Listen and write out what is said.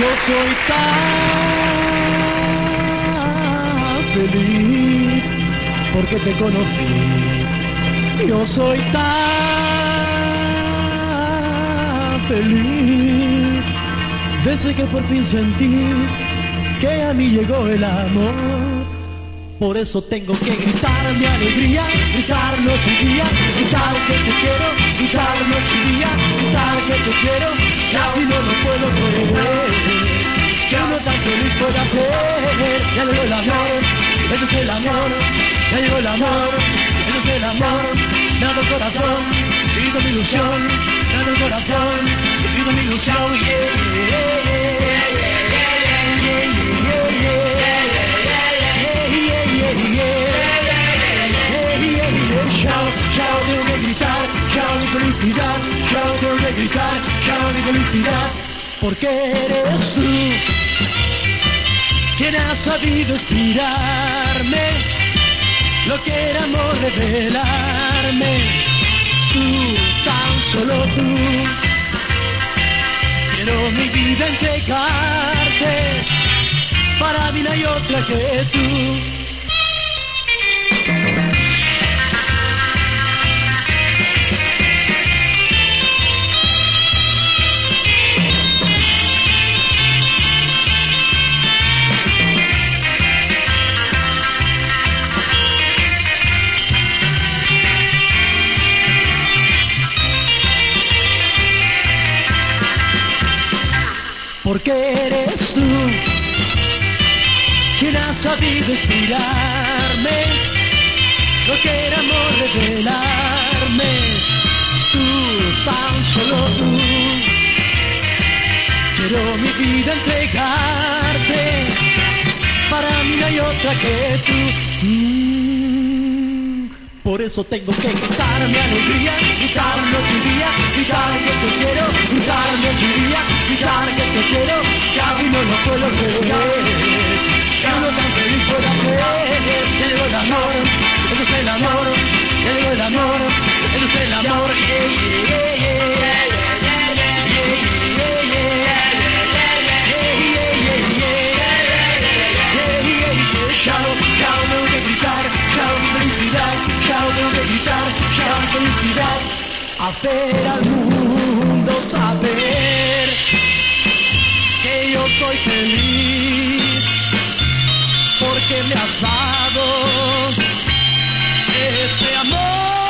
Yo soy tan feliz porque te conocí. Yo soy tan feliz desde que por fin sentí que a mí llegó el amor. Por eso tengo que gritar mi alegría, gritar noche y día, gritar que te quiero, gritar noche día, gritar que te quiero, ser, ya llegó el amor, eso es el amor, ya llegó el amor, eso es el amor, corazón, pido mi ilusión, me el corazón, pido mi ilusión, Chao, chao, que gritar, chao felicidad, chao que gritar, chao mi felicidad, porque eres tú quien ha sabido inspirarme, lo que era amor revelarme, tú, tan solo tú, quiero mi vida entregarte, para mí no hay otra que tú. Porque eres tú quien ha sabido inspirarme, lo que era amor revelarme, tú, tan solo tú, quiero mi vida entregarte, para mí no hay otra que tú. Mm. Por eso tengo que gritar mi alegría, noche y día, gritar que te quiero, noche y día, casi no puedo creer. Que uno tan feliz pueda ser, llegó el amor, eso es el amor, llegó el amor, eso es el amor, Chao, gritar, chao porque me has dado ese amor.